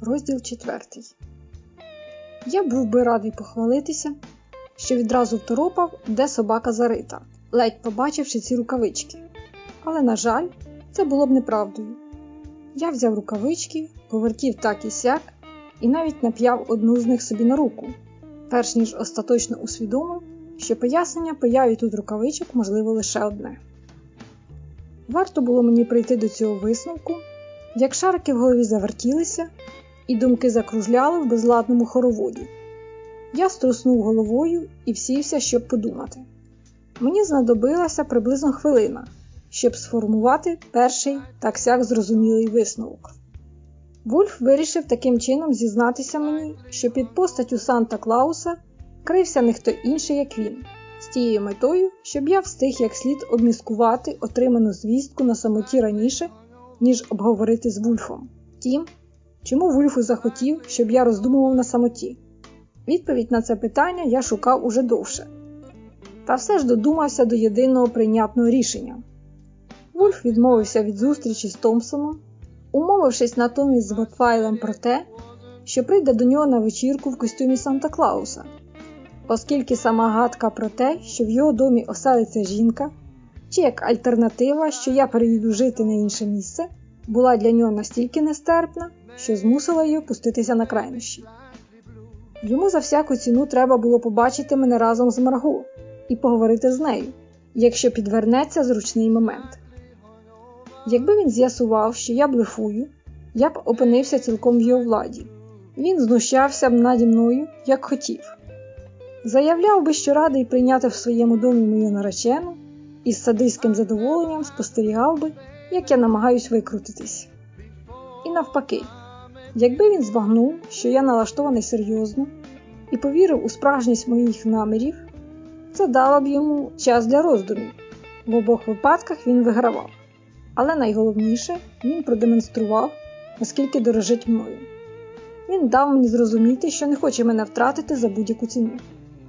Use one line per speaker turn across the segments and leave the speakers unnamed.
Розділ четвертий. Я був би радий похвалитися, що відразу второпав, де собака зарита, ледь побачивши ці рукавички. Але, на жаль, це було б неправдою. Я взяв рукавички, повертів так і сяк, і навіть нап'яв одну з них собі на руку, перш ніж остаточно усвідомив, що пояснення появі тут рукавичок можливо лише одне. Варто було мені прийти до цього висновку, як шарики в голові завертілися, і думки закружляли в безладному хороводі. Я струснув головою і всівся, щоб подумати. Мені знадобилася приблизно хвилина, щоб сформувати перший так сяк зрозумілий висновок. Вульф вирішив таким чином зізнатися мені, що під постаттю Санта Клауса крився не хто інший, як він, з тією метою, щоб я встиг як слід обміскувати отриману звістку на самоті раніше, ніж обговорити з Вульфом. Тім, чому Вульфу захотів, щоб я роздумував на самоті? Відповідь на це питання я шукав уже довше. Та все ж додумався до єдиного прийнятного рішення. Вульф відмовився від зустрічі з Томпсоном, умовившись натомість з Ботфайлем про те, що прийде до нього на вечірку в костюмі Санта Клауса, оскільки сама гадка про те, що в його домі оселиться жінка, чи як альтернатива, що я переїду жити на інше місце, була для нього настільки нестерпна, що змусила його пуститися на крайнощі. Йому за всяку ціну треба було побачити мене разом з Марго і поговорити з нею, якщо підвернеться зручний момент. Якби він з'ясував, що я блефую, я б опинився цілком в його владі. Він знущався б наді мною, як хотів. Заявляв би, що радий прийняти в своєму домі мою наречену, і з садиським задоволенням спостерігав би, як я намагаюсь викрутитись. І навпаки, якби він збагнув, що я налаштований серйозно і повірив у справжність моїх намірів, це дало б йому час для роздумів. В обох випадках він вигравав. Але найголовніше він продемонстрував, наскільки дорожить мною. Він дав мені зрозуміти, що не хоче мене втратити за будь-яку ціну.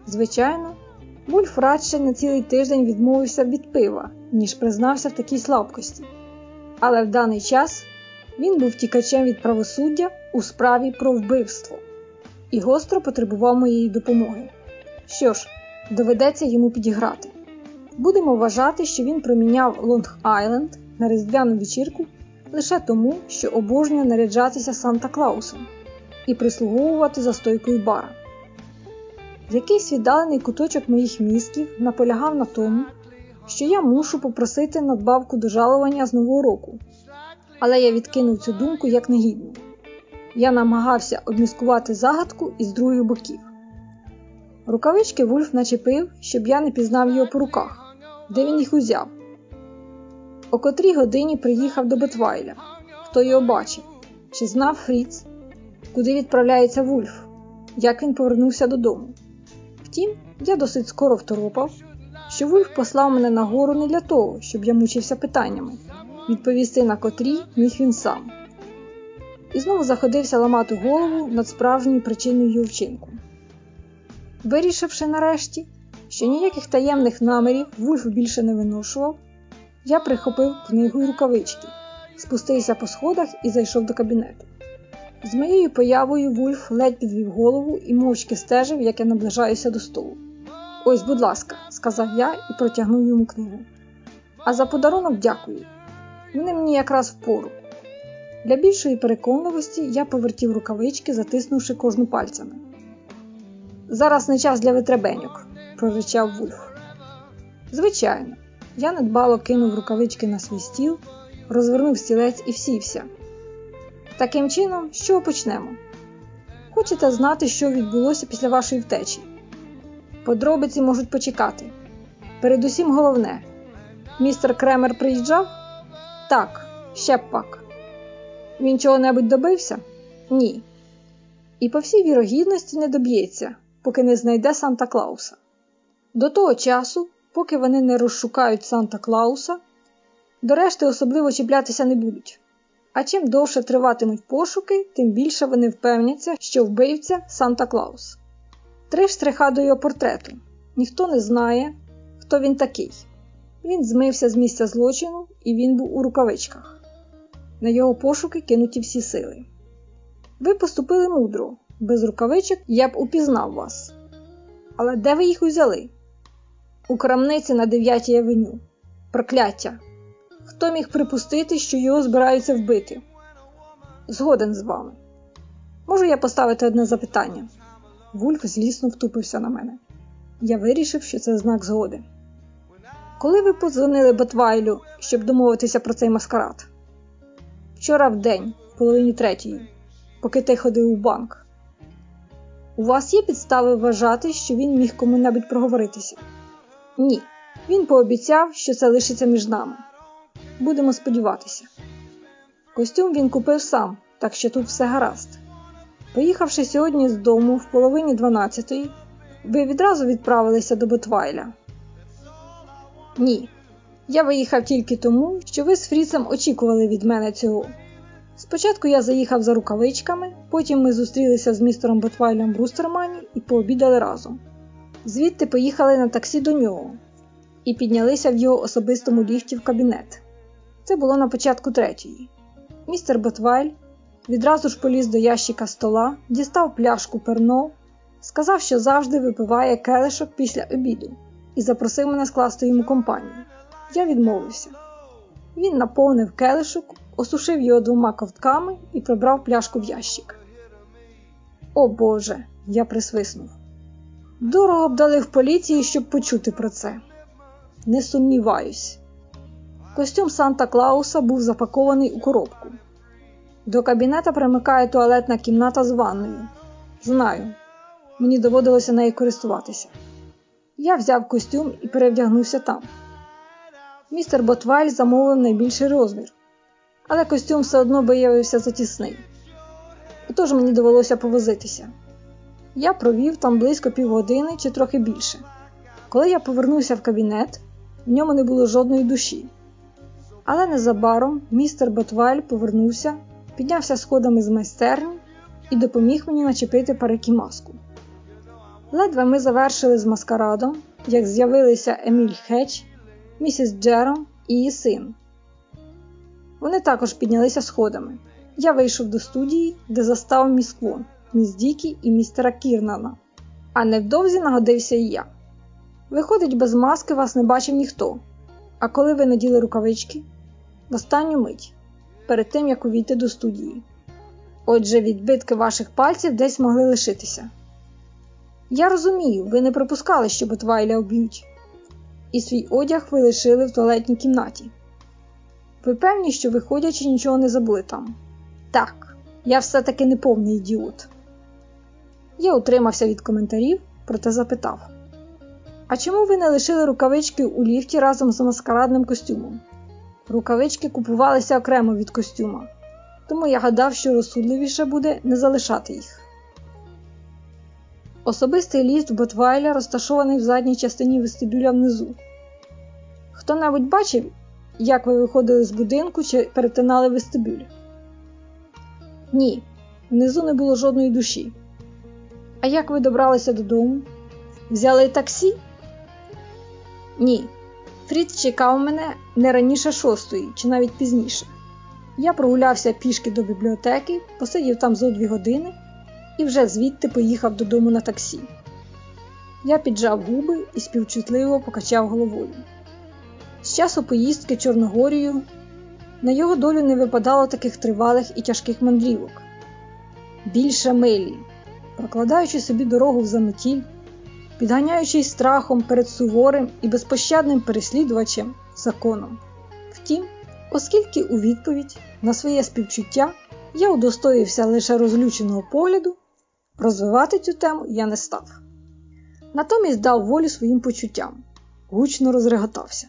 Звичайно, Вульф радше на цілий тиждень відмовився від пива, ніж признався в такій слабкості. Але в даний час він був тікачем від правосуддя у справі про вбивство і гостро потребував моєї допомоги. Що ж, доведеться йому підіграти. Будемо вважати, що він проміняв Лонг Айленд на різдвяну вечірку лише тому, що обожнює наряджатися Санта Клаусом і прислуговувати за стойкою бара. Якийсь віддалений куточок моїх мізків наполягав на тому, що я мушу попросити надбавку до жалування з нового року, але я відкинув цю думку як негідну. Я намагався обміскувати загадку із других боків. Рукавички Вульф начепив, щоб я не пізнав його по руках, де він їх узяв. О котрій годині приїхав до Бетвайля, хто його бачив, чи знав Фріц, куди відправляється Вульф, як він повернувся додому. Втім, я досить скоро второпав, що Вульф послав мене на гору не для того, щоб я мучився питаннями, відповісти на котрі міг він сам. І знову заходився ламати голову над справжньою причиною його вчинку. Вирішивши нарешті, що ніяких таємних намірів Вульф більше не виношував, я прихопив книгу й рукавички, спустився по сходах і зайшов до кабінету. З моєю появою Вульф ледь підвів голову і мовчки стежив, як я наближаюся до столу. Ось, будь ласка, сказав я і протягнув йому книгу. А за подарунок дякую. Вони мені якраз впору. Для більшої переконливості я повертів рукавички, затиснувши кожну пальцями. Зараз не час для витребеньок, проричав Вульф. Звичайно, я недбало кинув рукавички на свій стіл, розвернув стілець і всівся. Таким чином, чого почнемо? Хочете знати, що відбулося після вашої втечі? Подробиці можуть почекати. Передусім головне, містер Кремер приїжджав? Так, ще пак. Він чого-небудь добився? Ні. І по всій вірогідності не доб'ється, поки не знайде Санта Клауса. До того часу, поки вони не розшукають Санта Клауса, до решти особливо чіплятися не будуть. А чим довше триватимуть пошуки, тим більше вони впевняться, що вбивця Санта Клаус. Три штриха до його портрету. Ніхто не знає, хто він такий. Він змився з місця злочину і він був у рукавичках. На його пошуки кинуті всі сили. Ви поступили мудро, без рукавичок я б упізнав вас. Але де ви їх узяли? У крамниці на 9 авеню. Прокляття. Хто міг припустити, що його збираються вбити? Згоден з вами. Можу я поставити одне запитання? Вульф злісно втупився на мене. Я вирішив, що це знак згоди. Коли ви подзвонили Батвайлю, щоб домовитися про цей маскарад? Вчора в день, в половині третьої, поки ти ходив у банк. У вас є підстави вважати, що він міг кому-небудь проговоритися? Ні. Він пообіцяв, що це лишиться між нами. Будемо сподіватися. Костюм він купив сам, так що тут все гаразд. Поїхавши сьогодні з дому в половині дванадцятої, ви відразу відправилися до Ботвайля? Ні. Я виїхав тільки тому, що ви з Фріцем очікували від мене цього. Спочатку я заїхав за рукавичками, потім ми зустрілися з містером Ботвайлем в Рустермані і пообідали разом. Звідти поїхали на таксі до нього і піднялися в його особистому ліфті в кабінет. Це було на початку третьої. Містер Ботвайль відразу ж поліз до ящика стола, дістав пляшку перно, сказав, що завжди випиває келишок після обіду, і запросив мене скласти йому компанію. Я відмовився. Він наповнив келишок, осушив його двома ковтками і прибрав пляшку в ящик. О Боже, я присвиснув. Дорого б дали в поліції, щоб почути про це. Не сумніваюсь. Костюм Санта Клауса був запакований у коробку. До кабінета примикає туалетна кімната з ванною. Знаю, мені доводилося нею користуватися. Я взяв костюм і перевдягнувся там. Містер Ботваль замовив найбільший розмір, але костюм все одно виявився затісний. Отож мені довелося повозитися. Я провів там близько півгодини чи трохи більше. Коли я повернувся в кабінет, в ньому не було жодної душі. Але незабаром містер Ботваль повернувся, піднявся сходами з майстерні і допоміг мені начепити парики маску. Ледве ми завершили з маскарадом, як з'явилися Еміль Хетч, місіс Джером і її син. Вони також піднялися сходами. Я вийшов до студії, де застав міс Квон, міс Дікі і містера Кірнана. А невдовзі нагодився і я. Виходить, без маски вас не бачив ніхто. А коли ви наділи рукавички? В останню мить, перед тим як увійти до студії. Отже, відбитки ваших пальців десь могли лишитися. Я розумію, ви не припускали, що Ботвайля об'ють, і свій одяг ви лишили в туалетній кімнаті. Ви певні, що виходячи, нічого не забули там? Так, я все-таки не повний ідіот. Я утримався від коментарів, проте запитав: А чому ви не лишили рукавички у ліфті разом з маскарадним костюмом? Рукавички купувалися окремо від костюма, тому я гадав, що розсудливіше буде не залишати їх. Особистий ліфт Ботвайля розташований в задній частині вестибюля внизу. Хто небудь бачив, як ви виходили з будинку чи перетинали вестибюль? Ні, внизу не було жодної душі. А як ви добралися додому? Взяли таксі? Ні. Фрід чекав мене не раніше шостої, чи навіть пізніше. Я прогулявся пішки до бібліотеки, посидів там зо дві години і вже звідти поїхав додому на таксі. Я піджав губи і співчутливо покачав головою. З часу поїздки Чорногорію на його долю не випадало таких тривалих і тяжких мандрівок. Більше милі, прокладаючи собі дорогу в заметіль, підганяючись страхом перед суворим і безпощадним переслідувачем законом. Втім, оскільки у відповідь на своє співчуття я удостоївся лише розлюченого погляду, розвивати цю тему я не став. Натомість дав волю своїм почуттям, гучно розреготався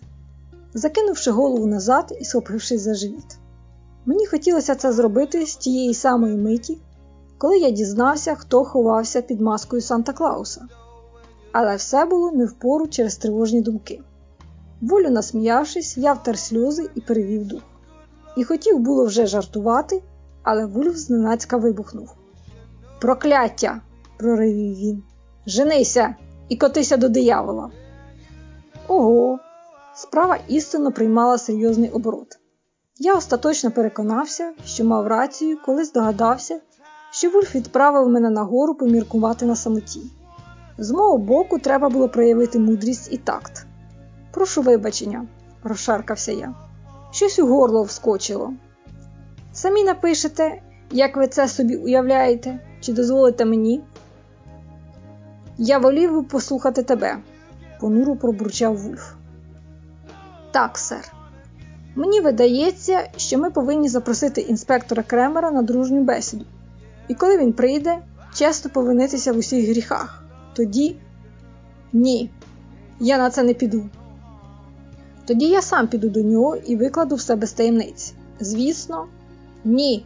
закинувши голову назад і схопившись за живіт. Мені хотілося це зробити з тієї самої миті, коли я дізнався, хто ховався під маскою Санта Клауса. Але все було не впору через тривожні думки. Волю насміявшись, я втер сльози і перевів дух. І хотів було вже жартувати, але Вульф зненацька вибухнув. Прокляття! проривів він. Женися і котися до диявола. Ого, справа істинно приймала серйозний оборот. Я остаточно переконався, що мав рацію, коли здогадався, що Вульф відправив мене нагору поміркувати на самоті. З мого боку, треба було проявити мудрість і такт. Прошу вибачення, розшаркався я. Щось у горло вскочило. Самі напишете, як ви це собі уявляєте, чи дозволите мені? Я волів би послухати тебе, понуро пробурчав Вульф. Так, сер. Мені видається, що ми повинні запросити інспектора Кремера на дружню бесіду. І коли він прийде, чесно повинитися в усіх гріхах. Тоді ні, я на це не піду. Тоді я сам піду до нього і викладу все без таємниць. Звісно, ні.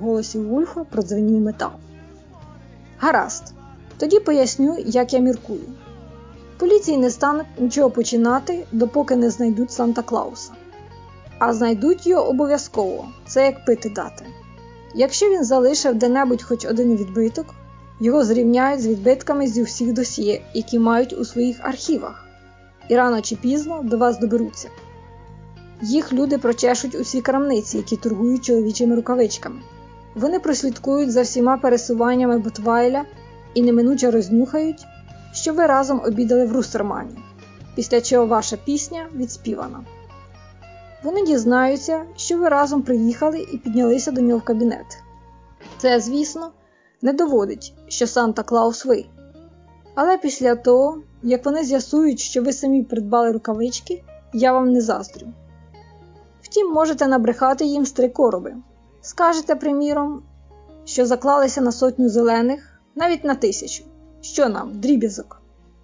В голосі Вульфа продзвенів метал. Гаразд, тоді поясню, як я міркую. Поліції не стануть нічого починати, допоки не знайдуть Санта Клауса. А знайдуть його обов'язково, це як пити дати. Якщо він залишив де-небудь хоч один відбиток, його зрівняють з відбитками зі всіх досьє, які мають у своїх архівах, і рано чи пізно до вас доберуться. Їх люди прочешуть усі крамниці, які торгують чоловічими рукавичками. Вони прослідкують за всіма пересуваннями Ботвайля і неминуче рознюхають, що ви разом обідали в Рустермані, після чого ваша пісня відспівана. Вони дізнаються, що ви разом приїхали і піднялися до нього в кабінет. Це, звісно, не доводить, що Санта Клаус ви. Але після того, як вони з'ясують, що ви самі придбали рукавички, я вам не заздрю. Втім, можете набрехати їм з три короби. Скажете, приміром, що заклалися на сотню зелених, навіть на тисячу. Що нам, дріб'язок?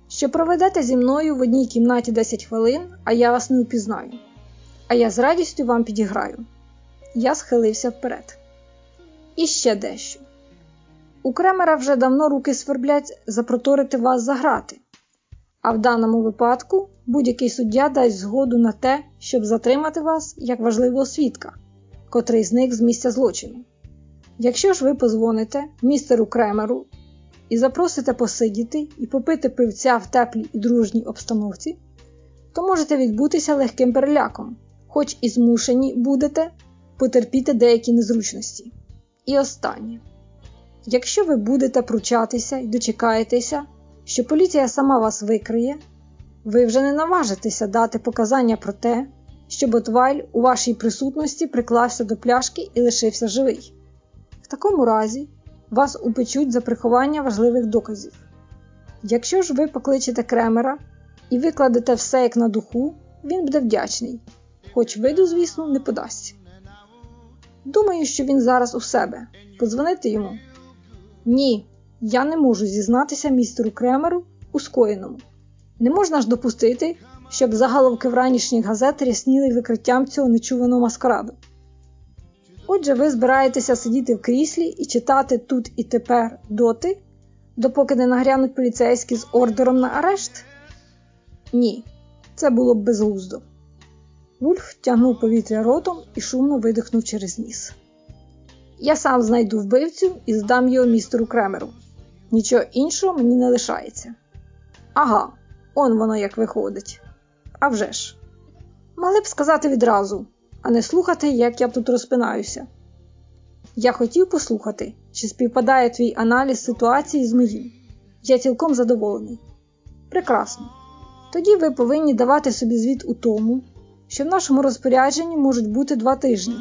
Що проведете зі мною в одній кімнаті 10 хвилин, а я вас не упізнаю. А я з радістю вам підіграю. Я схилився вперед. І ще дещо. У Кремера вже давно руки сверблять запроторити вас за грати. А в даному випадку будь-який суддя дасть згоду на те, щоб затримати вас як важливого свідка, котрий зник з місця злочину. Якщо ж ви позвоните містеру Кремеру і запросите посидіти і попити пивця в теплій і дружній обстановці, то можете відбутися легким переляком, хоч і змушені будете потерпіти деякі незручності. І останнє. Якщо ви будете пручатися і дочекаєтеся, що поліція сама вас викриє, ви вже не наважитеся дати показання про те, що Ботвайль у вашій присутності приклався до пляшки і лишився живий. В такому разі вас упечуть за приховання важливих доказів. Якщо ж ви покличете Кремера і викладете все як на духу, він буде вдячний, хоч виду, звісно, не подасть. Думаю, що він зараз у себе. Подзвонити йому. Ні, я не можу зізнатися містеру Кремеру у скоєному. Не можна ж допустити, щоб заголовки вранішніх газет рясніли викриттям цього нечуваного маскараду. Отже, ви збираєтеся сидіти в кріслі і читати тут і тепер доти, допоки не нагрянуть поліцейські з ордером на арешт? Ні, це було б безглуздо. Вульф тягнув повітря ротом і шумно видихнув через ніс. Я сам знайду вбивцю і здам його містеру Кремеру. Нічого іншого мені не лишається. Ага, он воно як виходить. А вже ж. Мали б сказати відразу, а не слухати, як я тут розпинаюся. Я хотів послухати, чи співпадає твій аналіз ситуації з моїм. Я цілком задоволений. Прекрасно. Тоді ви повинні давати собі звіт у тому, що в нашому розпорядженні можуть бути два тижні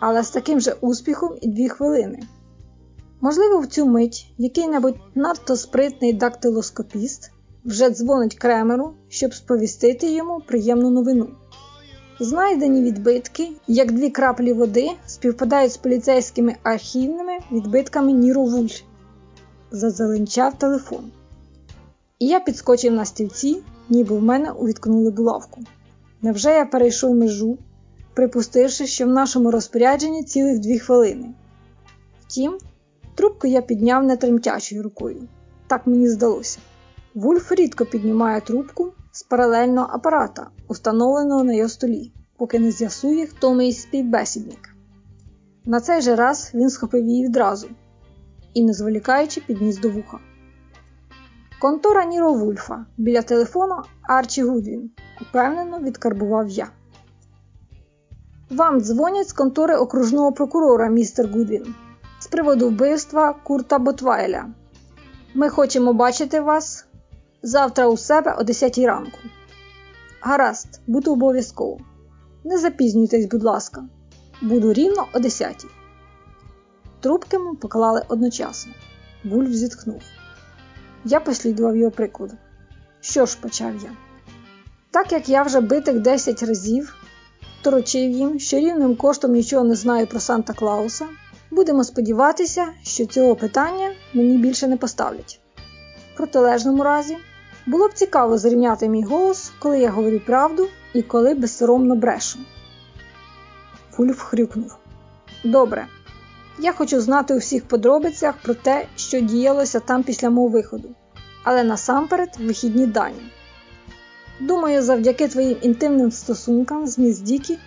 але з таким же успіхом і дві хвилини. Можливо, в цю мить який-небудь надто спритний дактилоскопіст вже дзвонить кремеру, щоб сповістити йому приємну новину. Знайдені відбитки, як дві краплі води, співпадають з поліцейськими архівними відбитками Ніро Вуль. Зазеленчав телефон. І я підскочив на стільці, ніби в мене увіткнули булавку. Невже я перейшов межу, припустивши, що в нашому розпорядженні цілих дві хвилини. Втім, трубку я підняв нетремтячою рукою. Так мені здалося. Вульф рідко піднімає трубку з паралельного апарата, установленого на його столі, поки не з'ясує, хто мій співбесідник. На цей же раз він схопив її відразу і, не зволікаючи, підніс до вуха. Контора Ніро Вульфа біля телефону Арчі Гудвін, упевнено відкарбував я. Вам дзвонять з контори окружного прокурора, містер Гудвін, з приводу вбивства Курта Ботвайля. Ми хочемо бачити вас завтра у себе о 10 ранку. Гаразд, буду обов'язково. Не запізнюйтесь, будь ласка, буду рівно о 10. Трубки ми поклали одночасно. Вульф зітхнув. Я послідував його прикладу. Що ж, почав я. Так як я вже битих 10 разів торочив їм, що рівним коштом нічого не знаю про Санта Клауса, будемо сподіватися, що цього питання мені більше не поставлять. В протилежному разі було б цікаво зрівняти мій голос, коли я говорю правду і коли безсоромно брешу. Вульф хрюкнув. Добре. Я хочу знати у всіх подробицях про те, що діялося там після мого виходу, але насамперед вихідні дані. Думаю, завдяки твоїм інтимним стосункам з міс Дікі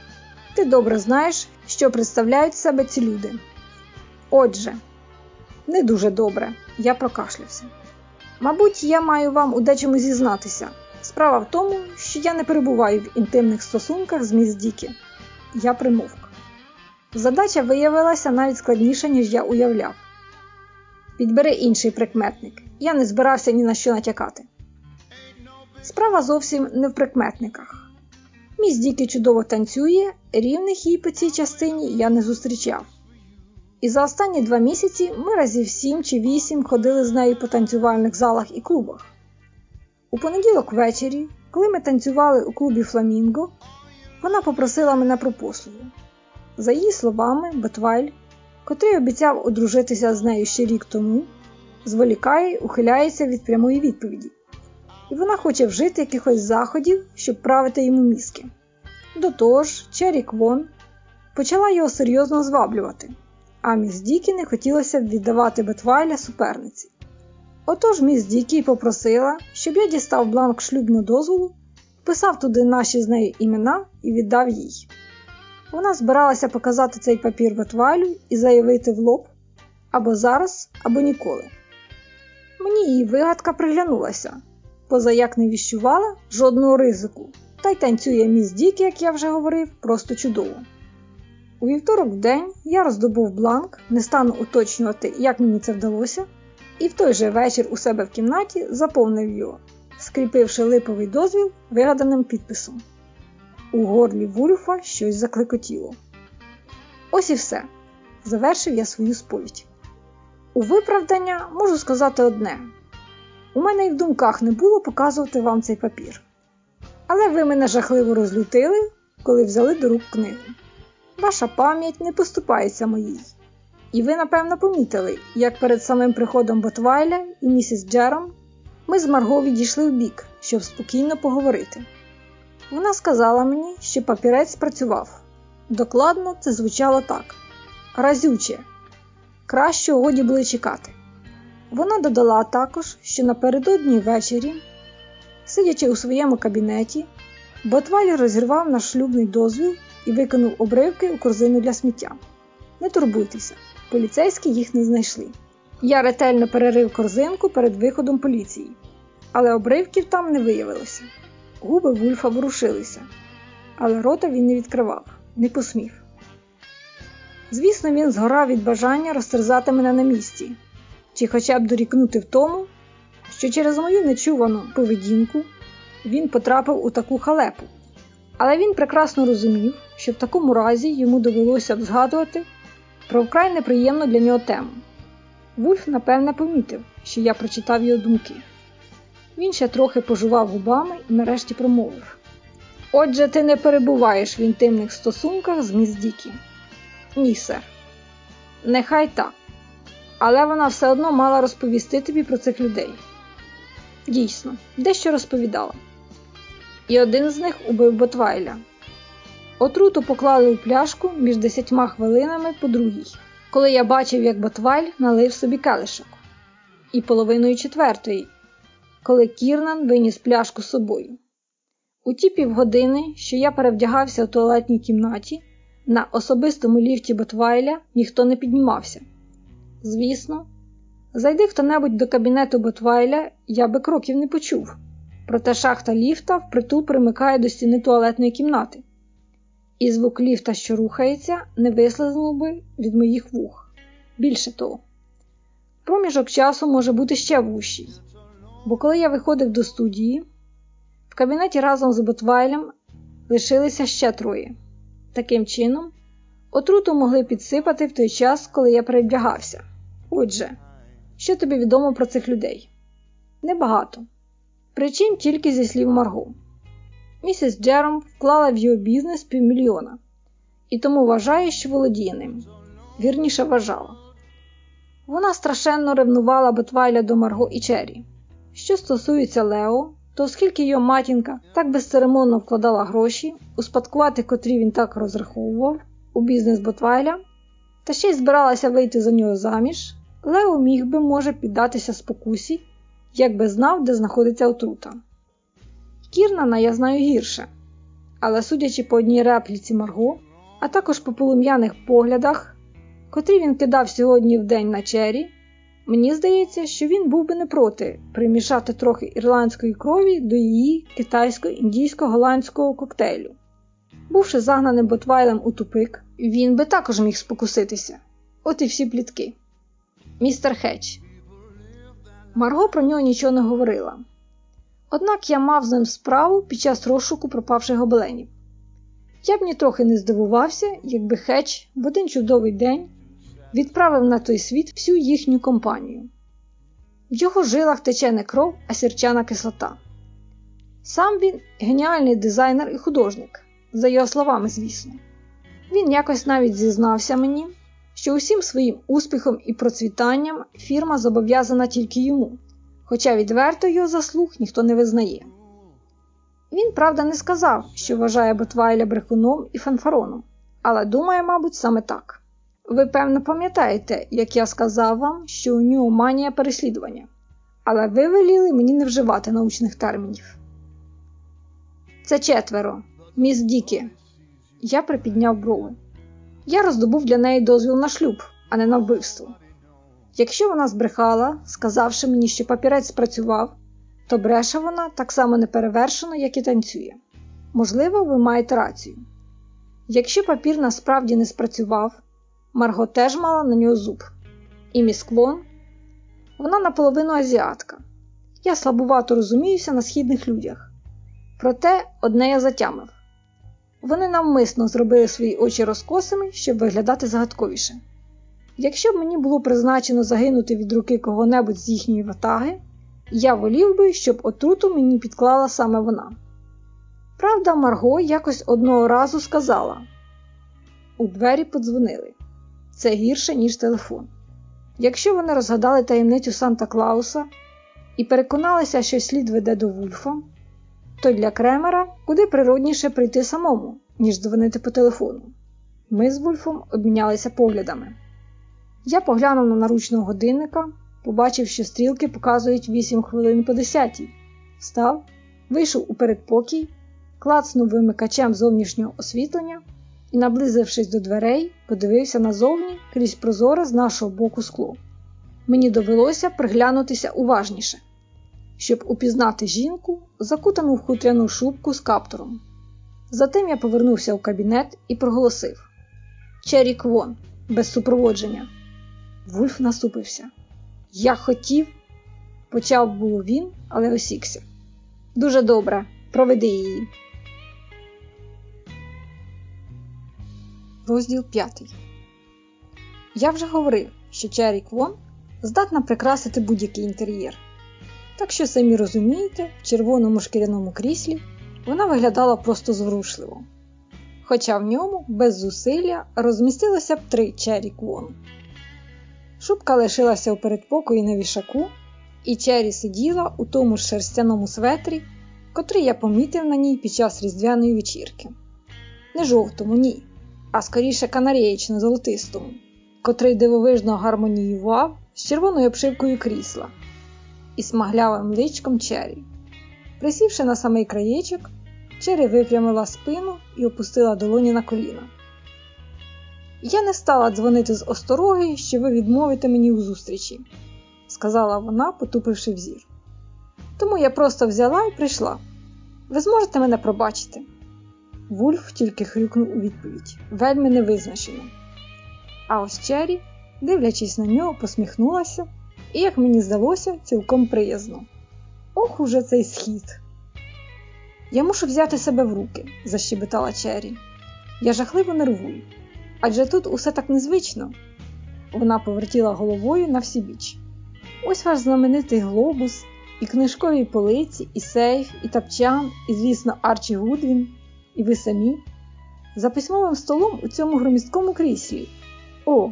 ти добре знаєш, що представляють себе ці люди. Отже, не дуже добре, я прокашлявся. Мабуть, я маю вам у дечому зізнатися. Справа в тому, що я не перебуваю в інтимних стосунках з міс Дікі. Я примовк. Задача виявилася навіть складніша, ніж я уявляв. Підбери інший прикметник. Я не збирався ні на що натякати. Справа зовсім не в прикметниках. Міс Дікі чудово танцює, рівних їй по цій частині я не зустрічав. І за останні два місяці ми разів сім чи вісім ходили з нею по танцювальних залах і клубах. У понеділок ввечері, коли ми танцювали у клубі Фламінго, вона попросила мене про послугу. За її словами, Бетвайль, котрий обіцяв одружитися з нею ще рік тому, зволікає, ухиляється від прямої відповіді, і вона хоче вжити якихось заходів, щоб правити йому мізки. До того ж, Чері Квон почала його серйозно зваблювати, а міс Дікі не хотілося б віддавати Бетвайля суперниці. Отож міс Дікі попросила, щоб я дістав бланк шлюбного дозволу, вписав туди наші з нею імена і віддав їй. Вона збиралася показати цей папір Бетвайлю і заявити в лоб або зараз, або ніколи. Мені її вигадка приглянулася, поза як не віщувала жодного ризику, та й танцює міс Дікі, як я вже говорив, просто чудово. У вівторок в день я роздобув бланк, не стану уточнювати, як мені це вдалося, і в той же вечір у себе в кімнаті заповнив його, скріпивши липовий дозвіл вигаданим підписом. У горлі Вульфа щось закликотіло. Ось і все. Завершив я свою сповідь. У виправдання можу сказати одне: у мене і в думках не було показувати вам цей папір. Але ви мене жахливо розлютили, коли взяли до рук книгу. Ваша пам'ять не поступається моїй. І ви, напевно, помітили, як перед самим приходом Ботвайля і місіс Джером ми з Марго відійшли в бік, щоб спокійно поговорити. Вона сказала мені, що папірець спрацював. Докладно це звучало так: разюче, краще годі були чекати. Вона додала також, що напередодні ввечері, сидячи у своєму кабінеті, Ботваль розірвав наш шлюбний дозвіл і викинув обривки у корзину для сміття. Не турбуйтеся, поліцейські їх не знайшли. Я ретельно перерив корзинку перед виходом поліції, але обривків там не виявилося. Губи Вульфа ворушилися, але рота він не відкривав, не посмів. Звісно, він згорав від бажання розтерзати мене на місці, чи хоча б дорікнути в тому, що через мою нечувану поведінку він потрапив у таку халепу. Але він прекрасно розумів, що в такому разі йому довелося б згадувати про вкрай неприємну для нього тему. Вульф, напевне, помітив, що я прочитав його думки. Він ще трохи пожував губами і нарешті промовив: Отже, ти не перебуваєш в інтимних стосунках з міс Дікі?» Ні, сер. Нехай так. Але вона все одно мала розповісти тобі про цих людей. Дійсно, дещо розповідала. І один з них убив Ботвайля. Отруту поклали у пляшку між десятьма хвилинами по другій, коли я бачив, як Ботвайль налив собі калишок, і половиною четвертої, коли Кірнан виніс пляшку з собою. У ті півгодини, що я перевдягався в туалетній кімнаті, на особистому ліфті Ботвайля ніхто не піднімався. Звісно, зайди хто-небудь до кабінету Ботвайля, я би кроків не почув, проте шахта ліфта впритул примикає до стіни туалетної кімнати, і звук ліфта, що рухається, не вислизнув би від моїх вух. Більше того, проміжок часу може бути ще вущий, бо коли я виходив до студії, в кабінеті разом з Ботвайлем лишилися ще троє. Таким чином, отруту могли підсипати в той час, коли я перевдягався. Отже, що тобі відомо про цих людей? Небагато. Причин тільки зі слів Марго. Місіс Джером вклала в його бізнес півмільйона і тому вважає, що володіє ним. Вірніше вважала. Вона страшенно ревнувала Ботвайля до Марго і Чері. Що стосується Лео, то оскільки його матінка так безцеремонно вкладала гроші, успадкувати котрі він так розраховував у бізнес Ботвайля, та ще й збиралася вийти за нього заміж, Лео міг би, може, піддатися спокусі, якби знав, де знаходиться отрута. Кірнана я знаю гірше, але судячи по одній репліці Марго, а також по полум'яних поглядах, котрі він кидав сьогодні в день на чері, мені здається, що він був би не проти примішати трохи ірландської крові до її китайсько-індійсько-голландського коктейлю. Бувши загнаним Ботвайлем у тупик, він би також міг спокуситися. От і всі плітки. Містер Хетч. Марго про нього нічого не говорила. Однак я мав з ним справу під час розшуку пропавших гобеленів. Я б нітрохи не здивувався, якби Хетч в один чудовий день відправив на той світ всю їхню компанію. В його жилах тече не кров, а сірчана кислота. Сам він геніальний дизайнер і художник, за його словами, звісно. Він якось навіть зізнався мені, що усім своїм успіхом і процвітанням фірма зобов'язана тільки йому, хоча відверто його заслуг ніхто не визнає. Він, правда, не сказав, що вважає Ботвайля брехуном і фанфароном, але думає, мабуть, саме так. Ви, певно, пам'ятаєте, як я сказав вам, що у нього манія переслідування, але ви веліли мені не вживати научних термінів. Це четверо, міс Дікі. Я припідняв брови. Я роздобув для неї дозвіл на шлюб, а не на вбивство. Якщо вона збрехала, сказавши мені, що папірець спрацював, то бреше вона так само неперевершено, як і танцює. Можливо, ви маєте рацію. Якщо папір насправді не спрацював, Марго теж мала на нього зуб. І міс Клон, вона наполовину азіатка. Я слабувато розуміюся на східних людях. Проте одне я затямив. Вони навмисно зробили свої очі розкосими, щоб виглядати загадковіше. Якщо б мені було призначено загинути від руки кого-небудь з їхньої ватаги, я волів би, щоб отруту мені підклала саме вона. Правда, Марго якось одного разу сказала: у двері подзвонили. Це гірше, ніж телефон. Якщо вони розгадали таємницю Санта Клауса і переконалися, що слід веде до Вульфа, то для Кремера куди природніше прийти самому, ніж дзвонити по телефону. Ми з Вульфом обмінялися поглядами. Я поглянув на наручного годинника, побачив, що стрілки показують 8 хвилин по 10. Встав, вийшов у передпокій, клацнув вимикачем зовнішнього освітлення і, наблизившись до дверей, подивився назовні крізь прозоре з нашого боку скло. Мені довелося приглянутися уважніше, щоб упізнати жінку, закутану в хутряну шубку з каптуром. Затим я повернувся у кабінет і проголосив Чері Квон, без супроводження. Вульф насупився. Я хотів, почав було він, але осікся. Дуже добре, проведи її. Розділ 5. Я вже говорив, що Чері Квон здатна прикрасити будь-який інтер'єр. Так що, самі розумієте, в червоному шкіряному кріслі вона виглядала просто зворушливо. Хоча в ньому без зусилля розмістилося б три Чері Квон. Шубка лишилася у передпокої на вішаку, і Чері сиділа у тому ж шерстяному светрі, котрий я помітив на ній під час різдвяної вечірки. Не жовтому, ні, а скоріше канарієчно золотистому, котрий дивовижно гармоніював з червоною обшивкою крісла і смаглявим личком Чері. Присівши на самий краєчок, Чері випрямила спину і опустила долоні на коліна. Я не стала дзвонити з остороги, що ви відмовите мені у зустрічі, сказала вона, потупивши взір. Тому я просто взяла і прийшла. Ви зможете мене пробачити. Вульф тільки хрюкнув у відповідь, вельми невизначено. А ось Чері дивлячись на нього, посміхнулася і, як мені здалося, цілком приязно. Ох уже цей схід. Я мушу взяти себе в руки, защебетала Чері. Я жахливо нервую. Адже тут усе так незвично. Вона повертіла головою на всі біч. Ось ваш знаменитий глобус, і книжкові полиці, і сейф, і тапчан, і, звісно, Арчі Гудвін, і ви самі. За письмовим столом у цьому громісткому кріслі. О,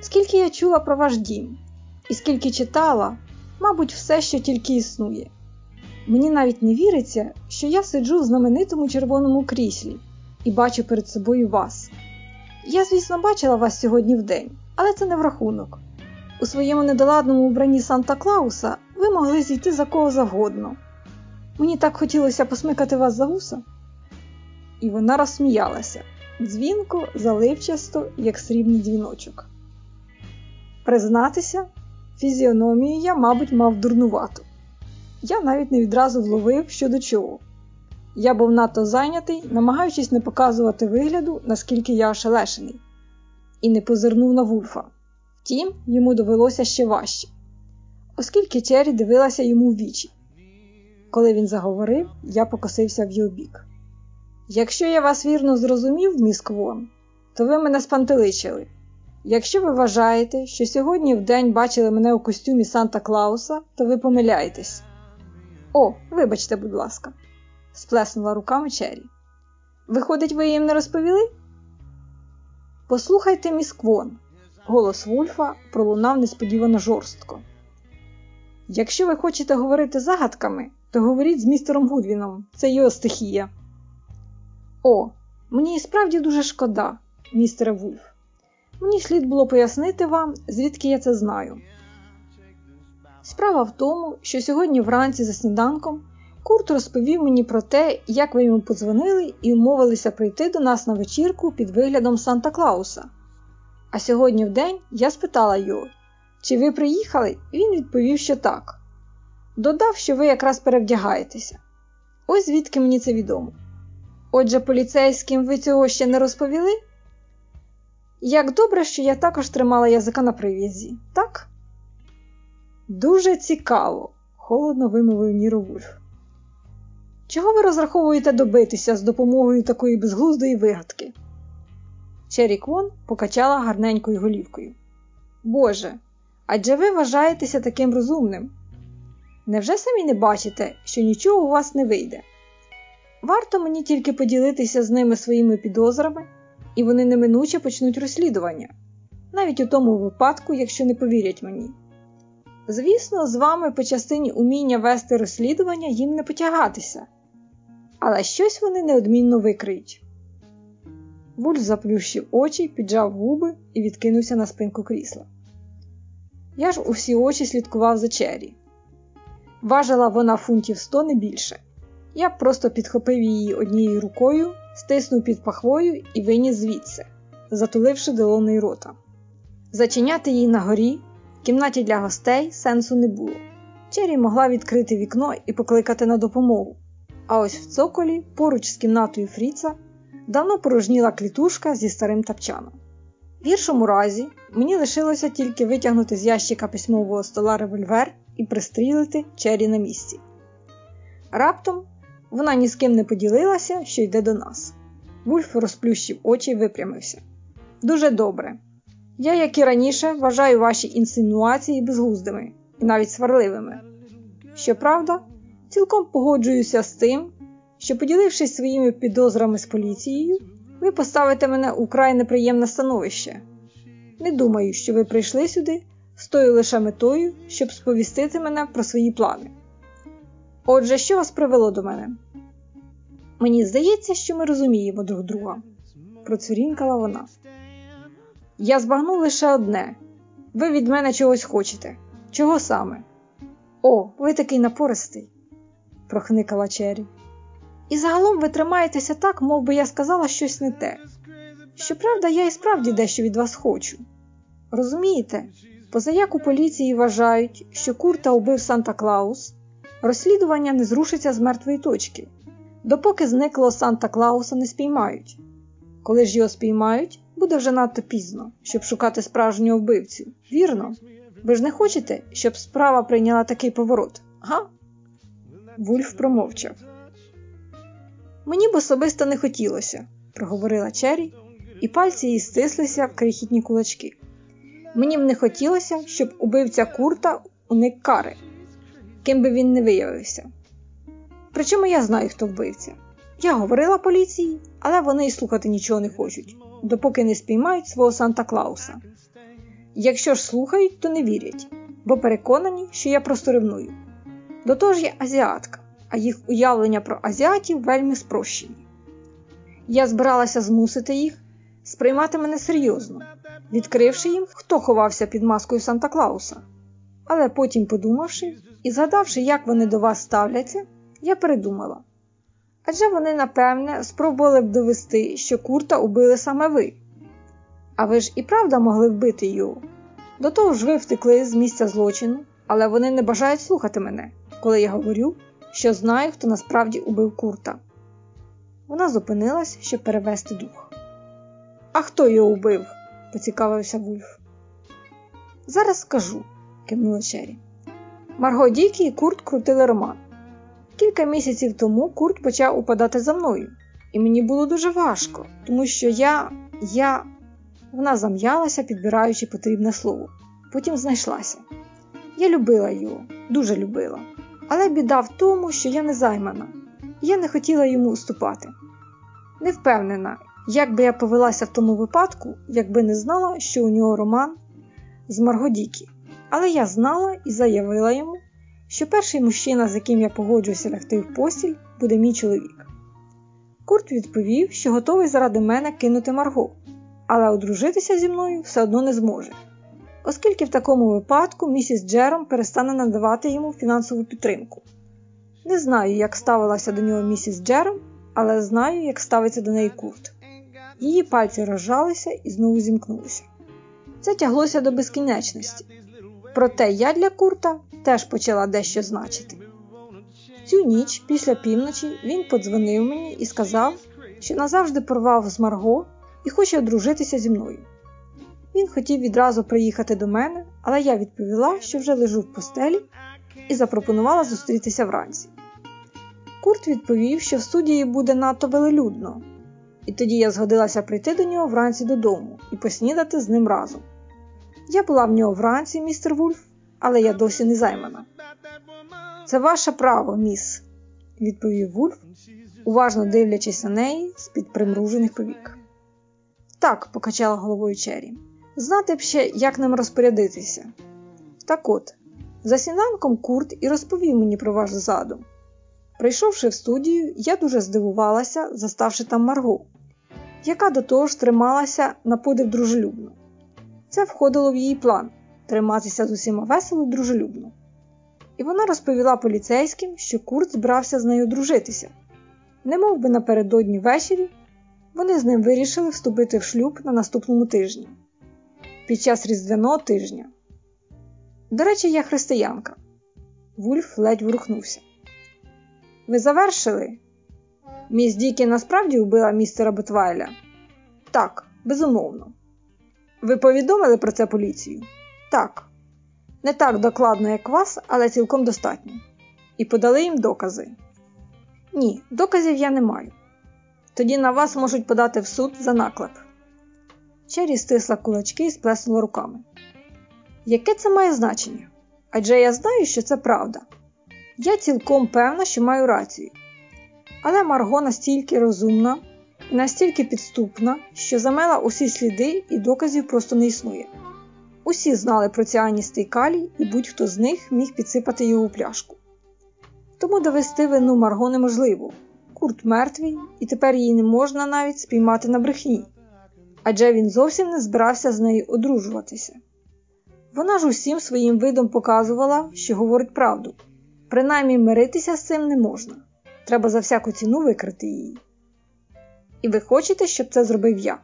скільки я чула про ваш дім, і скільки читала, мабуть, все, що тільки існує. Мені навіть не віриться, що я сиджу в знаменитому червоному кріслі і бачу перед собою вас. Я, звісно, бачила вас сьогодні вдень, але це не в рахунок. У своєму недоладному вбранні Санта Клауса ви могли зійти за кого завгодно. Мені так хотілося посмикати вас за вуса. І вона розсміялася дзвінко, заливчасто, як срібний дзвіночок. Признатися, фізіономію я, мабуть, мав дурнувату. Я навіть не відразу вловив що до чого. Я був надто зайнятий, намагаючись не показувати вигляду, наскільки я ошелешений, і не позирнув на вульфа. Втім, йому довелося ще важче, оскільки Чері дивилася йому в вічі. Коли він заговорив, я покосився в його бік. Якщо я вас вірно зрозумів, міс Квон, то ви мене спантеличили. Якщо ви вважаєте, що сьогодні в день бачили мене у костюмі Санта Клауса, то ви помиляєтесь. О, вибачте, будь ласка, сплеснула руками Чері. Виходить, ви їм не розповіли? Послухайте, міс Квон, голос Вульфа пролунав несподівано жорстко. Якщо ви хочете говорити загадками, то говоріть з містером Гудвіном, це його стихія. О, мені і справді дуже шкода, містере Вульф. Мені слід було пояснити вам, звідки я це знаю. Справа в тому, що сьогодні вранці за сніданком Курт розповів мені про те, як ви йому подзвонили і умовилися прийти до нас на вечірку під виглядом Санта Клауса. А сьогодні в день я спитала його, чи ви приїхали, і він відповів, що так. Додав, що ви якраз перевдягаєтеся. Ось звідки мені це відомо. Отже, поліцейським ви цього ще не розповіли? Як добре, що я також тримала язика на прив'язі, так? Дуже цікаво, холодно вимовив Ніро Вульф. Чого ви розраховуєте добитися з допомогою такої безглуздої вигадки? Чері Квон покачала гарненькою голівкою. Боже, адже ви вважаєтеся таким розумним. Невже самі не бачите, що нічого у вас не вийде? Варто мені тільки поділитися з ними своїми підозрами, і вони неминуче почнуть розслідування, навіть у тому випадку, якщо не повірять мені. Звісно, з вами по частині уміння вести розслідування їм не потягатися, але щось вони неодмінно викриють. Вульф заплющив очі, піджав губи і відкинувся на спинку крісла. Я ж у всі очі слідкував за Чері. Важила вона фунтів сто не більше. Я просто підхопив її однією рукою, стиснув під пахвою і виніс звідси, затуливши долоною рота. Зачиняти її на горі, в кімнаті для гостей сенсу не було. Чері могла відкрити вікно і покликати на допомогу. А ось в цоколі, поруч з кімнатою Фріца, давно порожніла клітушка зі старим тапчаном. В гіршому разі мені лишилося тільки витягнути з ящика письмового стола револьвер і пристрілити Чері на місці. Раптом вона ні з ким не поділилася, що йде до нас. Вульф розплющив очі і випрямився. Дуже добре. Я, як і раніше, вважаю ваші інсинуації безглуздими і навіть сварливими. Щоправда, цілком погоджуюся з тим, що, поділившись своїми підозрами з поліцією, ви поставите мене у край неприємне становище. Не думаю, що ви прийшли сюди з тою лише метою, щоб сповістити мене про свої плани. Отже, що вас привело до мене? Мені здається, що ми розуміємо друг друга, процвірінкала вона. Я збагну лише одне ви від мене чогось хочете. Чого саме? О, ви такий напористий, прохникала Чері. І загалом ви тримаєтеся так, мов би я сказала щось не те. Щоправда, я і справді дещо від вас хочу. Розумієте, позаяк у поліції вважають, що курта убив Санта Клаус, розслідування не зрушиться з мертвої точки, допоки зниклого Санта Клауса не спіймають. Коли ж його спіймають, буде вже надто пізно, щоб шукати справжнього вбивцю. Вірно? Ви ж не хочете, щоб справа прийняла такий поворот, га? Вульф промовчав. Мені б особисто не хотілося, проговорила Чері, і пальці її стислися в крихітні кулачки. Мені б не хотілося, щоб убивця курта уник кари, ким би він не виявився. Причому я знаю, хто вбивця. Я говорила поліції, але вони й слухати нічого не хочуть, допоки не спіймають свого Санта Клауса. Якщо ж слухають, то не вірять, бо переконані, що я просто ревную. До того ж я азіатка, а їх уявлення про азіатів вельми спрощені. Я збиралася змусити їх сприймати мене серйозно, відкривши їм, хто ховався під маскою Санта Клауса. Але потім, подумавши і згадавши, як вони до вас ставляться, я передумала. Адже вони, напевне, спробували б довести, що курта убили саме ви. А ви ж і правда могли вбити його. До того ж ви втекли з місця злочину, але вони не бажають слухати мене, коли я говорю, що знаю, хто насправді убив курта. Вона зупинилась, щоб перевести дух. А хто його убив? поцікавився Вульф. Зараз скажу, кивнула Чері. Марго Дікі і Курт крутили роман. Кілька місяців тому Курт почав упадати за мною, і мені було дуже важко, тому що я. я. Вона зам'ялася, підбираючи потрібне слово. Потім знайшлася. Я любила його, дуже любила. Але біда в тому, що я не займана, я не хотіла йому уступати. Не впевнена, як би я повелася в тому випадку, якби не знала, що у нього роман з Маргодікі. Але я знала і заявила йому, що перший мужчина, з яким я погоджуюся лягти в постіль, буде мій чоловік. Курт відповів, що готовий заради мене кинути Марго, але одружитися зі мною все одно не зможе, оскільки в такому випадку місіс Джером перестане надавати йому фінансову підтримку. Не знаю, як ставилася до нього місіс Джером, але знаю, як ставиться до неї Курт. Її пальці розжалися і знову зімкнулися. Це тяглося до безкінечності. Проте я для Курта теж почала дещо значити. Цю ніч, після півночі, він подзвонив мені і сказав, що назавжди порвав з Марго і хоче одружитися зі мною. Він хотів відразу приїхати до мене, але я відповіла, що вже лежу в постелі, і запропонувала зустрітися вранці. Курт відповів, що в студії буде надто велелюдно, і тоді я згодилася прийти до нього вранці додому і поснідати з ним разом. Я була в нього вранці, містер Вульф, але я досі не займана. Це ваше право, міс, відповів Вульф, уважно дивлячись на неї з під примружених повік. Так, покачала головою Чері. Знати б ще, як ним розпорядитися. Так от, за сніданком Курт і розповів мені про ваш задум. Прийшовши в студію, я дуже здивувалася, заставши там Марго, яка до того ж трималася на подив дружелюбно. Це входило в її план триматися з усіма весело дружелюбно. І вона розповіла поліцейським, що Курт збирався з нею дружитися. Не мов би напередодні ввечері, вони з ним вирішили вступити в шлюб на наступному тижні під час різдвяного тижня. До речі, я християнка. Вульф ледь ворухнувся. Ви завершили? Міс Дікі насправді вбила містера Бетвайля? Так, безумовно. Ви повідомили про це поліцію? Так. Не так докладно, як вас, але цілком достатньо. І подали їм докази. Ні, доказів я не маю. Тоді на вас можуть подати в суд за наклеп. Чері стисла кулачки і сплеснула руками. Яке це має значення? Адже я знаю, що це правда. Я цілком певна, що маю рацію. Але Марго настільки розумна настільки підступна, що замела усі сліди і доказів просто не існує. Усі знали про ціаністий калій, і будь-хто з них міг підсипати його у пляшку. Тому довести вину Марго неможливо. Курт мертвий, і тепер її не можна навіть спіймати на брехні, адже він зовсім не збирався з нею одружуватися. Вона ж усім своїм видом показувала, що говорить правду. Принаймні миритися з цим не можна. Треба за всяку ціну викрити її. І ви хочете, щоб це зробив я?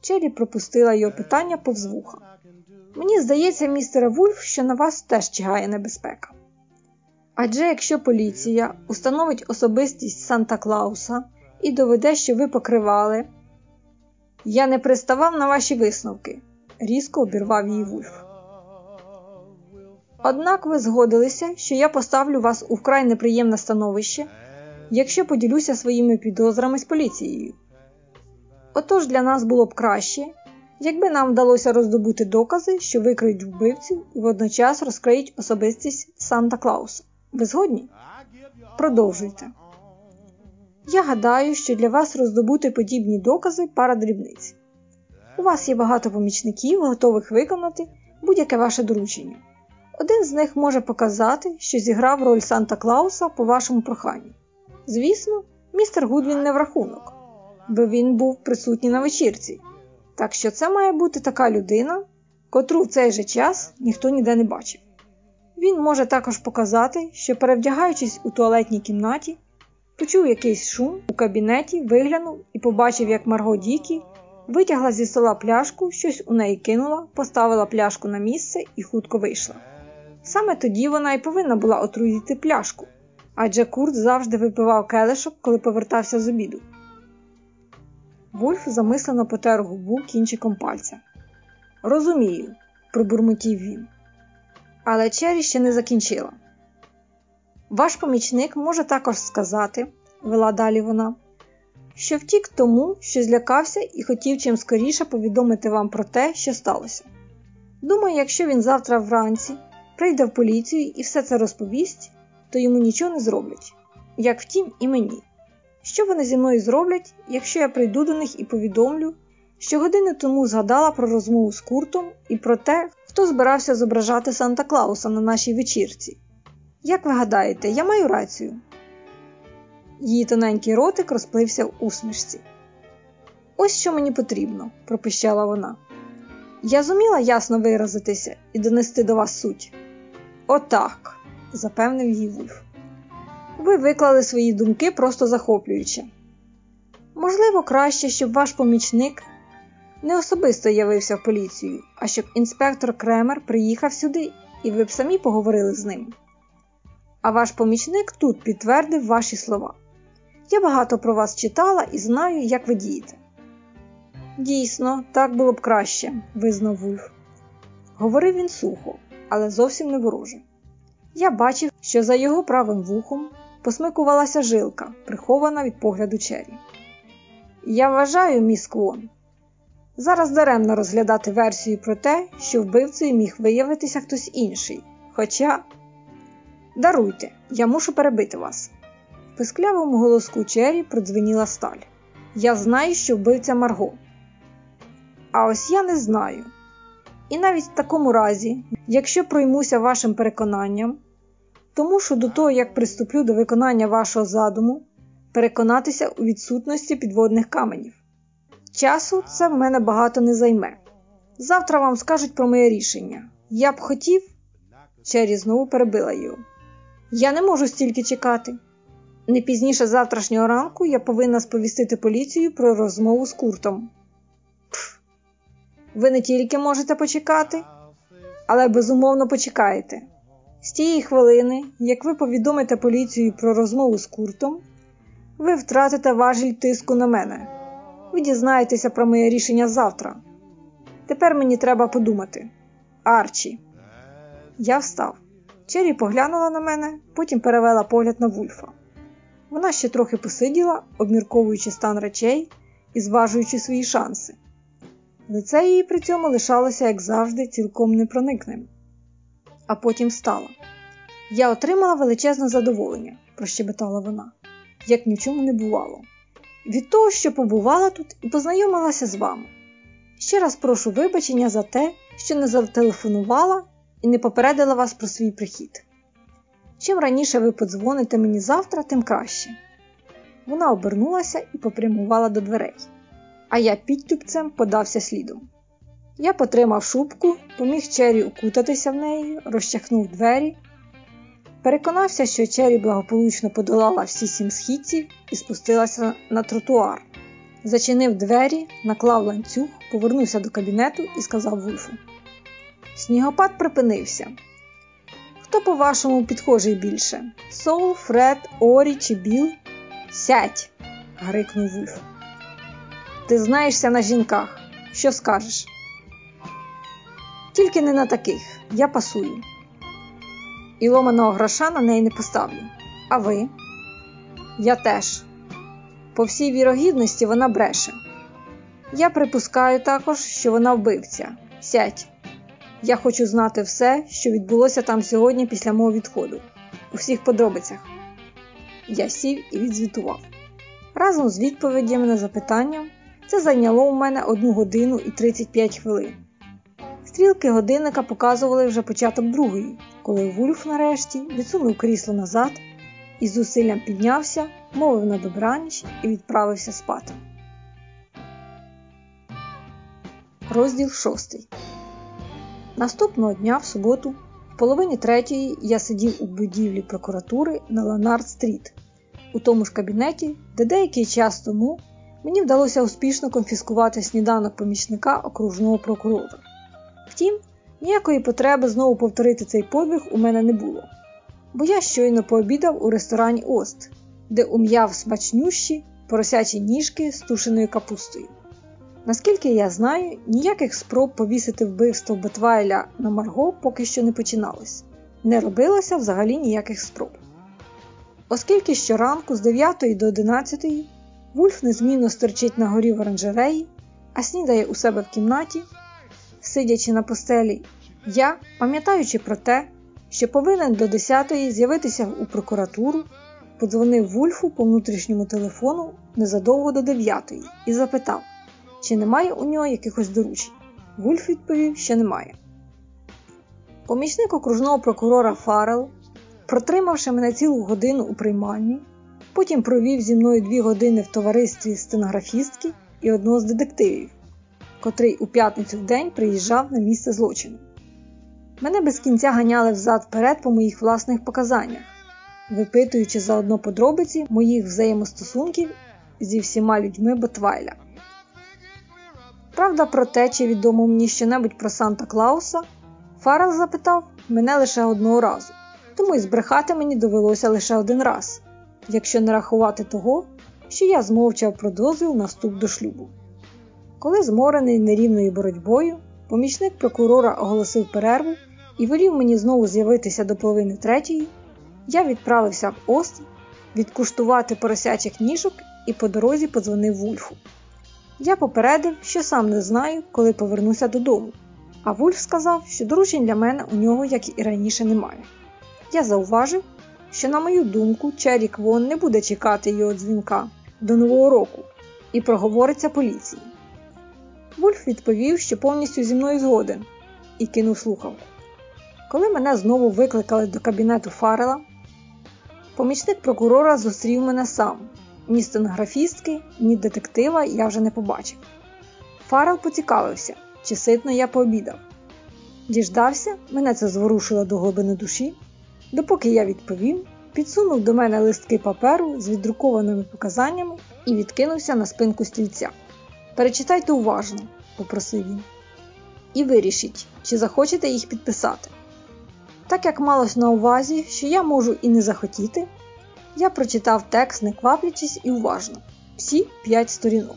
Чері пропустила його питання повз вуха. Мені здається, містере Вульф, що на вас теж чигає небезпека. Адже якщо поліція установить особистість Санта Клауса і доведе, що ви покривали, Я не приставав на ваші висновки, різко обірвав її Вульф. Однак ви згодилися, що я поставлю вас у вкрай неприємне становище, якщо поділюся своїми підозрами з поліцією. Отож для нас було б краще, якби нам вдалося роздобути докази, що викриють вбивцю і водночас розкриють особистість Санта Клауса. Ви згодні? Продовжуйте. Я гадаю, що для вас роздобути подібні докази пара дрібниць. У вас є багато помічників, готових виконати будь-яке ваше доручення. Один з них може показати, що зіграв роль Санта Клауса по вашому проханню. Звісно, містер Гудвін не в рахунок, бо він був присутній на вечірці. Так що це має бути така людина, котру в цей же час ніхто ніде не бачив. Він може також показати, що, перевдягаючись у туалетній кімнаті, почув якийсь шум у кабінеті, виглянув і побачив, як Марго Дікі витягла зі стола пляшку, щось у неї кинула, поставила пляшку на місце і хутко вийшла. Саме тоді вона й повинна була отруїти пляшку, адже Курт завжди випивав келишок, коли повертався з обіду. Вульф замислено потер губу кінчиком пальця. Розумію, пробурмотів він. Але Чері ще не закінчила. Ваш помічник може також сказати, вела далі вона, що втік тому, що злякався і хотів чим скоріше повідомити вам про те, що сталося. Думаю, якщо він завтра вранці прийде в поліцію і все це розповість, то йому нічого не зроблять, як втім, і мені. Що вони зі мною зроблять, якщо я прийду до них і повідомлю, що години тому згадала про розмову з Куртом і про те, хто збирався зображати Санта Клауса на нашій вечірці. Як ви гадаєте, я маю рацію? Її тоненький ротик розплився в усмішці. Ось що мені потрібно, пропищала вона. Я зуміла ясно виразитися і донести до вас суть. Отак, запевнив її Вульф. Ви виклали свої думки просто захоплююче. Можливо, краще, щоб ваш помічник не особисто явився в поліцію, а щоб інспектор Кремер приїхав сюди і ви б самі поговорили з ним. А ваш помічник тут підтвердив ваші слова. Я багато про вас читала і знаю, як ви дієте. Дійсно, так було б краще, визнав Вульф. Говорив він сухо, але зовсім не вороже. Я бачив, що за його правим вухом посмикувалася жилка, прихована від погляду Чері. Я вважаю, міс Квон, зараз даремно розглядати версію про те, що вбивцею міг виявитися хтось інший. Хоча. Даруйте, я мушу перебити вас. В писклявому голоску Чері продзвеніла сталь. Я знаю, що вбивця Марго. А ось я не знаю. І навіть в такому разі, якщо проймуся вашим переконанням, то мушу до того, як приступлю до виконання вашого задуму, переконатися у відсутності підводних каменів. Часу це в мене багато не займе. Завтра вам скажуть про моє рішення. Я б хотів. Чері знову перебила його. Я не можу стільки чекати. Не пізніше завтрашнього ранку я повинна сповістити поліцію про розмову з Куртом. Пф, ви не тільки можете почекати, але безумовно почекаєте. З тієї хвилини, як ви повідомите поліцію про розмову з Куртом, ви втратите важіль тиску на мене. Ви дізнаєтеся про моє рішення завтра. Тепер мені треба подумати. Арчі. Я встав. Чері поглянула на мене, потім перевела погляд на Вульфа. Вона ще трохи посиділа, обмірковуючи стан речей і зважуючи свої шанси. Лице її при цьому лишалося, як завжди, цілком непроникним. А потім встала. Я отримала величезне задоволення, прощебетала вона, як ні в чому не бувало. Від того, що побувала тут і познайомилася з вами. Ще раз прошу вибачення за те, що не зателефонувала і не попередила вас про свій прихід. Чим раніше ви подзвоните мені завтра, тим краще. Вона обернулася і попрямувала до дверей, а я підтюпцем подався слідом. Я потримав шубку, поміг Чері укутатися в неї, розчахнув двері, переконався, що Чері благополучно подолала всі сім східців і спустилася на тротуар. Зачинив двері, наклав ланцюг, повернувся до кабінету і сказав Вульфу: Снігопад припинився. Хто, по-вашому, підхожий більше? Соул, Фред, Орі чи Біл? Сядь! грикнув Вульф. ти знаєшся на жінках. Що скажеш? Тільки не на таких. Я пасую. І ломаного гроша на неї не поставлю. А ви? Я теж. По всій вірогідності вона бреше. Я припускаю також, що вона вбивця. Сядь. Я хочу знати все, що відбулося там сьогодні після мого відходу, у всіх подробицях. Я сів і відзвітував. Разом з відповідями на запитання це зайняло у мене 1 годину і 35 хвилин. Стрілки годинника показували вже початок другої, коли Вульф нарешті відсунув крісло назад і з зусиллям піднявся, мовив на добраніч і відправився спати. Розділ шостий. Наступного дня, в суботу, в половині третьої, я сидів у будівлі прокуратури на Леонард-стріт, у тому ж кабінеті, де деякий час тому мені вдалося успішно конфіскувати сніданок помічника окружного прокурора. Втім, ніякої потреби знову повторити цей подвиг у мене не було, бо я щойно пообідав у ресторані Ост, де ум'яв смачнющі поросячі ніжки з тушеною капустою. Наскільки я знаю, ніяких спроб повісити вбивство Бетвайля на Марго поки що не починалось, не робилося взагалі ніяких спроб. Оскільки щоранку з 9 до 11 Вульф незмінно стерчить на горі в оранжереї, а снідає у себе в кімнаті, сидячи на постелі, я, пам'ятаючи про те, що повинен до 10-ї з'явитися у прокуратуру, подзвонив Вульфу по внутрішньому телефону незадовго до 9-ї і запитав, чи немає у нього якихось доручень. Вульф відповів, що немає. Помічник окружного прокурора Фарел, протримавши мене цілу годину у приймальні, потім провів зі мною дві години в товаристві стенографістки і одного з детективів, котрий у п'ятницю в день приїжджав на місце злочину. Мене без кінця ганяли взад-вперед по моїх власних показаннях, випитуючи заодно подробиці моїх взаємостосунків зі всіма людьми Ботвайля. Правда, про те, чи відомо мені щонебудь про Санта Клауса, Фарел запитав мене лише одного разу, тому й збрехати мені довелося лише один раз, якщо не рахувати того, що я змовчав про дозвіл на вступ до шлюбу. Коли зморений нерівною боротьбою, помічник прокурора оголосив перерву і велів мені знову з'явитися до половини третьої, я відправився в Ост відкуштувати поросячих ніжок і по дорозі подзвонив Вульфу. Я попередив, що сам не знаю, коли повернуся додому, а Вульф сказав, що доручень для мене у нього, як і раніше, немає. Я зауважив, що, на мою думку, Черік Вон не буде чекати його дзвінка до Нового року і проговориться поліції. Вульф відповів, що повністю зі мною згоден, і кинув слухавку. Коли мене знову викликали до кабінету Фарела, помічник прокурора зустрів мене сам. Ні стенографістки, ні детектива я вже не побачив. Фарел поцікавився, чи ситно я пообідав. Діждався, мене це зворушило до глибини душі, допоки я відповів, підсунув до мене листки паперу з віддрукованими показаннями і відкинувся на спинку стільця. Перечитайте уважно, попросив він, і вирішіть, чи захочете їх підписати. Так як малось на увазі, що я можу і не захотіти, я прочитав текст, не кваплячись і уважно, всі п'ять сторінок.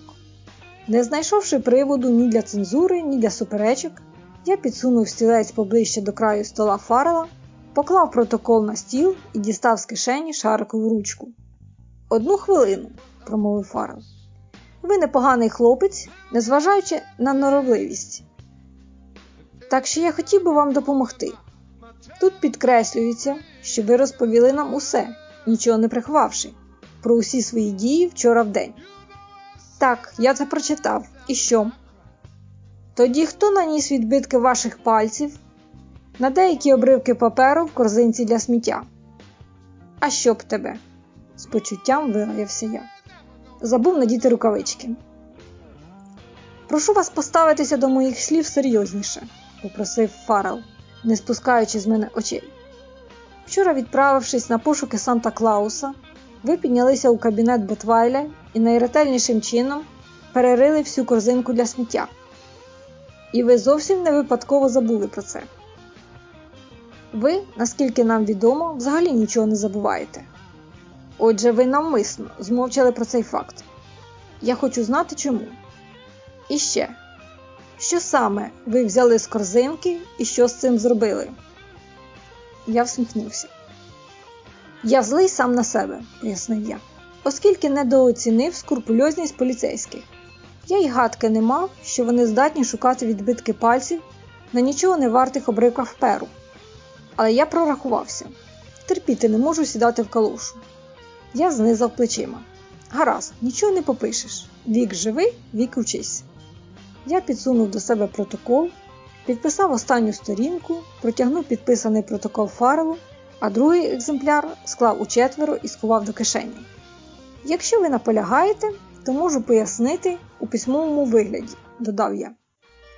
Не знайшовши приводу ні для цензури, ні для суперечок, я підсунув стілець поближче до краю стола Фарела, поклав протокол на стіл і дістав з кишені шарикову ручку. Одну хвилину, промовив Фарел. Ви непоганий хлопець, незважаючи на норовливість. Так що я хотів би вам допомогти. Тут підкреслюється, що ви розповіли нам усе, нічого не приховавши, про усі свої дії вчора в день. Так, я це прочитав. І що? Тоді хто наніс відбитки ваших пальців на деякі обривки паперу в корзинці для сміття? А що б тебе? з почуттям вилаявся я. Забув надіти рукавички. Прошу вас поставитися до моїх слів серйозніше, попросив Фарел, не спускаючи з мене очей. Вчора, відправившись на пошуки Санта Клауса, ви піднялися у кабінет Ботвайля і найретельнішим чином перерили всю корзинку для сміття. І ви зовсім не випадково забули про це. Ви, наскільки нам відомо, взагалі нічого не забуваєте. Отже, ви навмисно змовчали про цей факт. Я хочу знати чому. І ще, що саме ви взяли з корзинки і що з цим зробили? Я всміхнувся. Я злий сам на себе, пояснив я, оскільки недооцінив скрупульозність поліцейських. Я й гадки не мав, що вони здатні шукати відбитки пальців на нічого не вартих обривках перу. Але я прорахувався. Терпіти не можу сідати в калушу. Я знизав плечима. Гаразд, нічого не попишеш. Вік живий, вік учись. Я підсунув до себе протокол, підписав останню сторінку, протягнув підписаний протокол фарелу, а другий екземпляр склав у четверо і сховав до кишені. Якщо ви наполягаєте, то можу пояснити у письмовому вигляді, додав я.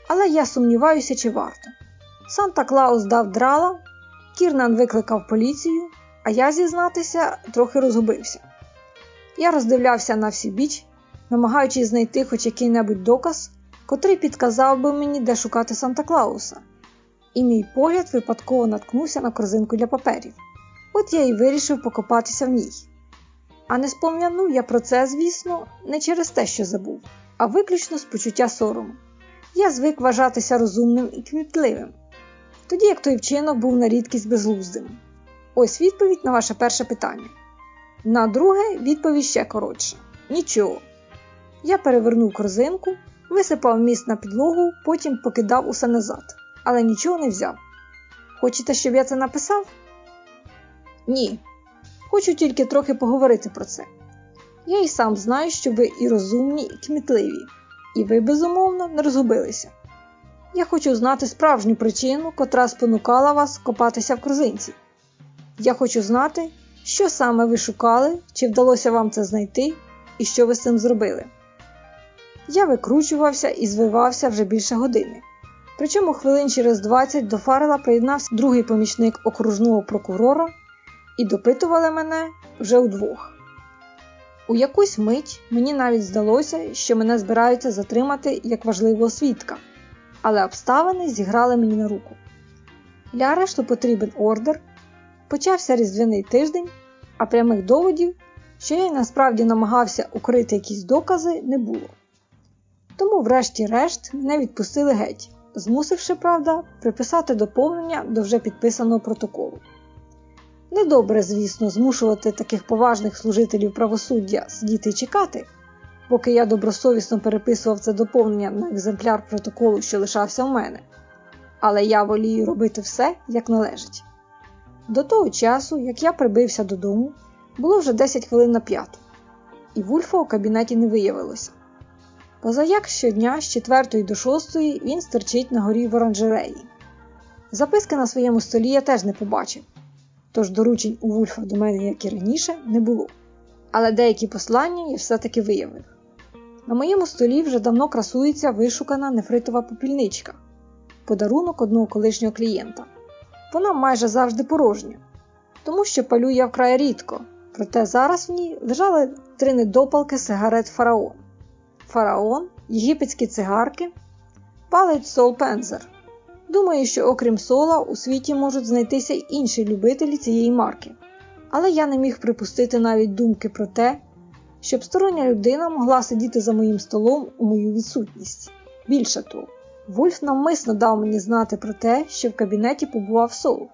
Але я сумніваюся, чи варто. Санта Клаус дав драла, Кірнан викликав поліцію, а я, зізнатися, трохи розгубився. Я роздивлявся на всі біч, намагаючись знайти хоч який-небудь доказ, котрий підказав би мені, де шукати Санта Клауса, і мій погляд випадково наткнувся на корзинку для паперів. От я і вирішив покопатися в ній. А не спом'янув я про це, звісно, не через те, що забув, а виключно з почуття сорому. Я звик вважатися розумним і кмітливим, тоді як той вчинок був на рідкість безглуздим. Ось відповідь на ваше перше питання. На друге відповідь ще коротша. Нічого. Я перевернув корзинку, висипав міст на підлогу, потім покидав усе назад, але нічого не взяв. Хочете, щоб я це написав? Ні. Хочу тільки трохи поговорити про це. Я і сам знаю, що ви і розумні, і кмітливі, і ви, безумовно, не розгубилися. Я хочу знати справжню причину, котра спонукала вас копатися в корзинці. Я хочу знати, що саме ви шукали, чи вдалося вам це знайти, і що ви з цим зробили. Я викручувався і звивався вже більше години. Причому хвилин через 20 до Фарела приєднався другий помічник окружного прокурора і допитували мене вже удвох. У якусь мить мені навіть здалося, що мене збираються затримати як важливого свідка, але обставини зіграли мені на руку. Для арешту потрібен ордер, почався різдвяний тиждень, а прямих доводів, що я й насправді намагався укрити якісь докази, не було. Тому, врешті-решт, мене відпустили геть, змусивши, правда, приписати доповнення до вже підписаного протоколу. Недобре, звісно, змушувати таких поважних служителів правосуддя сидіти і чекати, поки я добросовісно переписував це доповнення на екземпляр протоколу, що лишався в мене, але я волію робити все, як належить. До того часу, як я прибився додому, було вже 10 хвилин на п'яту, і Вульфа у кабінеті не виявилося. Позаяк щодня з 4 до 6 він стерчить на горі в оранжереї. Записки на своєму столі я теж не побачив, тож доручень у Вульфа до мене, як і раніше, не було. Але деякі послання я все-таки виявив. На моєму столі вже давно красується вишукана нефритова попільничка, подарунок одного колишнього клієнта. Вона майже завжди порожня, тому що палю я вкрай рідко, проте зараз в ній лежали три недопалки сигарет фараон. Фараон, єгипетські цигарки, палець Сол Пензер. Думаю, що окрім сола у світі можуть знайтися й інші любителі цієї марки. Але я не міг припустити навіть думки про те, щоб стороння людина могла сидіти за моїм столом у мою відсутність. Більше того, Вульф навмисно дав мені знати про те, що в кабінеті побував сол,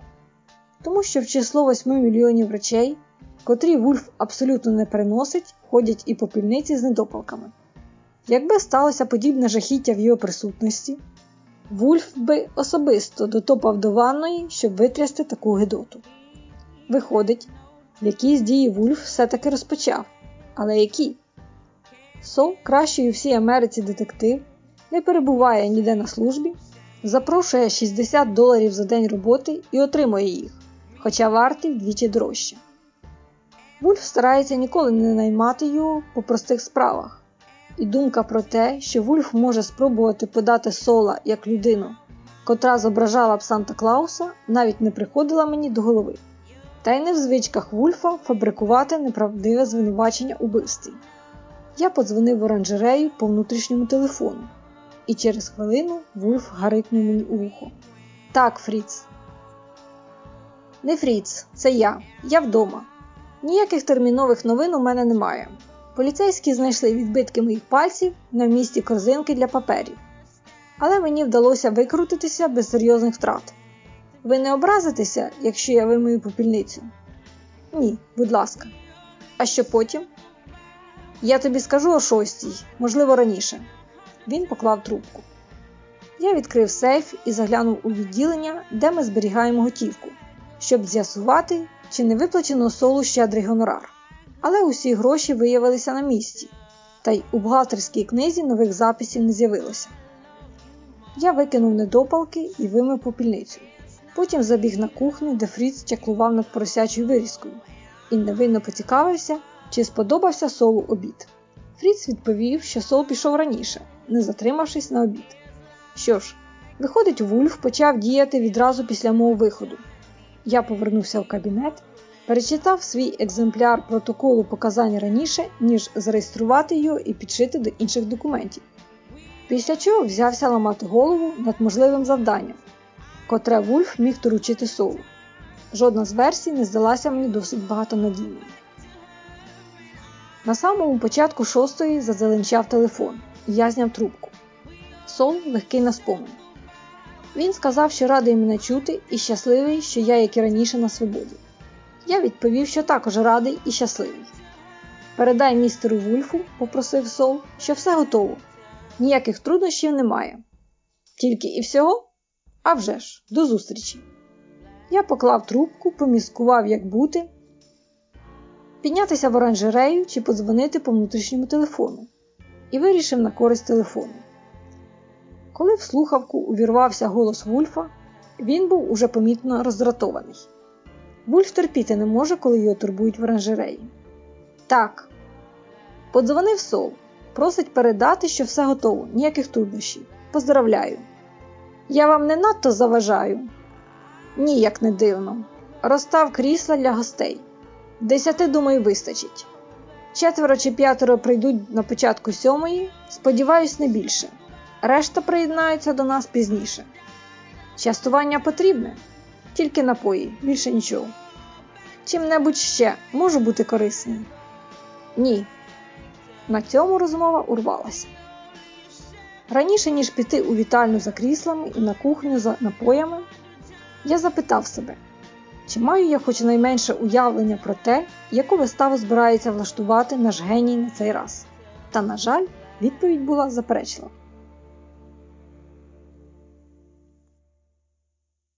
тому що в число 8 мільйонів речей, котрі Вульф абсолютно не переносить, ходять і попільниці з недопалками. Якби сталося подібне жахіття в його присутності, Вульф би особисто дотопав до ванної, щоб витрясти таку гидоту. Виходить, якісь дії Вульф все-таки розпочав. Але які? Сол, кращий у всій Америці детектив, не перебуває ніде на службі, запрошує 60 доларів за день роботи і отримує їх, хоча вартий вдвічі дорожче. Вульф старається ніколи не наймати його по простих справах, і думка про те, що Вульф може спробувати подати сола як людину, котра зображала б Санта Клауса, навіть не приходила мені до голови. Та й не в звичках Вульфа фабрикувати неправдиве звинувачення у вбивстві. Я подзвонив в оранжерею по внутрішньому телефону, і через хвилину Вульф гарикнув мені у вухо. Так, Фріц. Не Фріц, це я. Я вдома. Ніяких термінових новин у мене немає. Поліцейські знайшли відбитки моїх пальців на місці корзинки для паперів, але мені вдалося викрутитися без серйозних втрат. Ви не образитеся, якщо я вимию попільницю? Ні, будь ласка. А що потім? Я тобі скажу о шостій, можливо, раніше. Він поклав трубку. Я відкрив сейф і заглянув у відділення, де ми зберігаємо готівку, щоб з'ясувати, чи не виплачено солу щедрий гонорар. Але усі гроші виявилися на місці, та й у бухгалтерській книзі нових записів не з'явилося. Я викинув недопалки і вимив попільницю. Потім забіг на кухню, де Фріц чаклував над поросячою вирізкою, і невинно поцікавився, чи сподобався солу обід. Фріц відповів, що сол пішов раніше, не затримавшись на обід. Що ж, виходить, Вульф почав діяти відразу після мого виходу. Я повернувся в кабінет, перечитав свій екземпляр протоколу показань раніше, ніж зареєструвати його і підшити до інших документів. Після чого взявся ламати голову над можливим завданням, котре Вульф міг доручити солу. Жодна з версій не здалася мені досить багатонадійною. На самому початку шостої зазеленчав телефон, я зняв трубку. Сол легкий на спомин. Він сказав, що радий мене чути і щасливий, що я, як і раніше, на свободі. Я відповів, що також радий і щасливий. Передай містеру Вульфу, попросив Сол, що все готово, ніяких труднощів немає. Тільки і всього? А вже ж, до зустрічі. Я поклав трубку, поміскував, як бути, піднятися в оранжерею чи подзвонити по внутрішньому телефону і вирішив на користь телефону. Коли в слухавку увірвався голос Вульфа, він був уже помітно роздратований. Вульф терпіти не може, коли його турбують в оранжереї. Так, подзвонив Сол, просить передати, що все готово, ніяких труднощів. Поздравляю. Я вам не надто заважаю. Ні, як не дивно. Розстав крісла для гостей. Десяти, думаю, вистачить. Четверо чи п'ятеро прийдуть на початку сьомої, сподіваюсь, не більше. Решта приєднаються до нас пізніше. Частування потрібне, тільки напої, більше нічого. Чим-небудь ще можу бути корисним? Ні. На цьому розмова урвалася. Раніше, ніж піти у вітальню за кріслами і на кухню за напоями, я запитав себе, чи маю я хоч найменше уявлення про те, яку виставу збирається влаштувати наш геній на цей раз. Та, на жаль, відповідь була заперечлива.